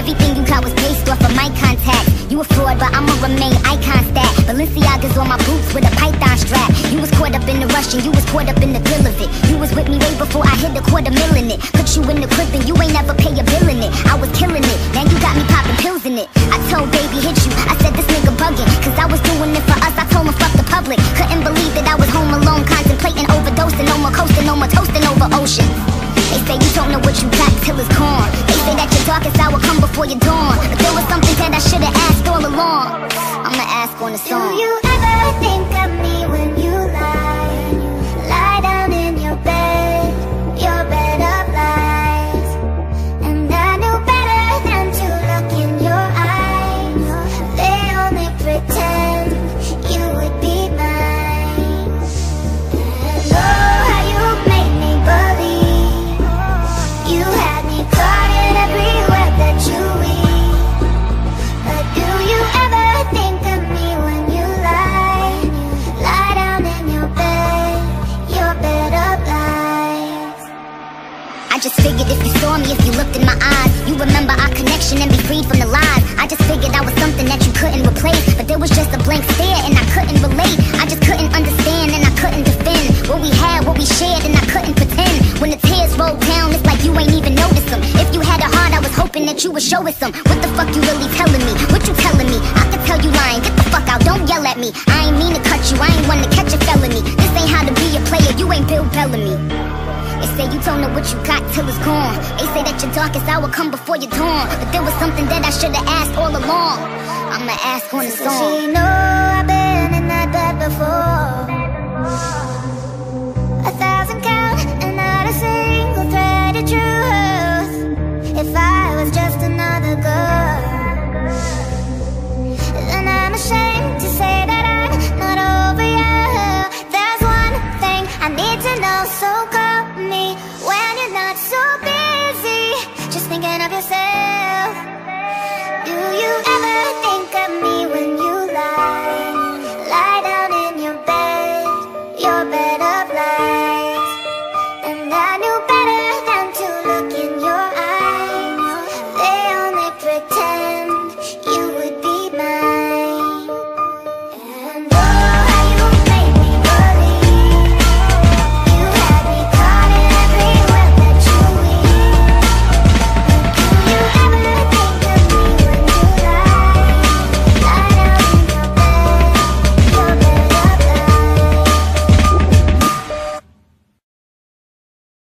Everything you got was based off of my contact. You a fraud, but I'ma remain icon stat. Balenciaga's on my boots with a python strap. You was caught up in the rush and you was caught up in the thrill of it. You was with me way before I hit the quarter mil in it. Put you in the crib and you ain't never pay a bill in it. I was killing it, now you got me popping pills in it. I told baby hit you, I said this nigga bugging. Cause I was doing it for us, I told him fuck the public. Couldn't believe that I was home alone, contemplating overdosing. No more coasting, no more toasting over oceans. They say you don't know what you got till it's gone. They say that your darkest hour before your dawn. But there was something that I should've asked all along. I'ma ask on the song. Just figured if you saw me, if you looked in my eyes, you remember our connection and be freed from the lies. I just figured I was something that you couldn't replace, but there was just a blank stare and I couldn't relate. I just couldn't understand and I couldn't defend what we had, what we shared, and I couldn't pretend. When the tears rolled down, it's like you ain't even noticed them. If you had a heart, I was hoping that you would show us some. What the fuck you really telling me? What you telling me? I could tell you lying. Get the fuck out, don't yell at me. I ain't mean to cut you, I ain't one to catch a felony. This ain't how to be a player, you ain't Bill Bellamy. They say you don't know what you got till it's gone. They say that your darkest hour come before your dawn. But there was something that I should've asked all along. I'ma ask on the song. she know I've been in that bed before? thinking of yourself? Do you ever think?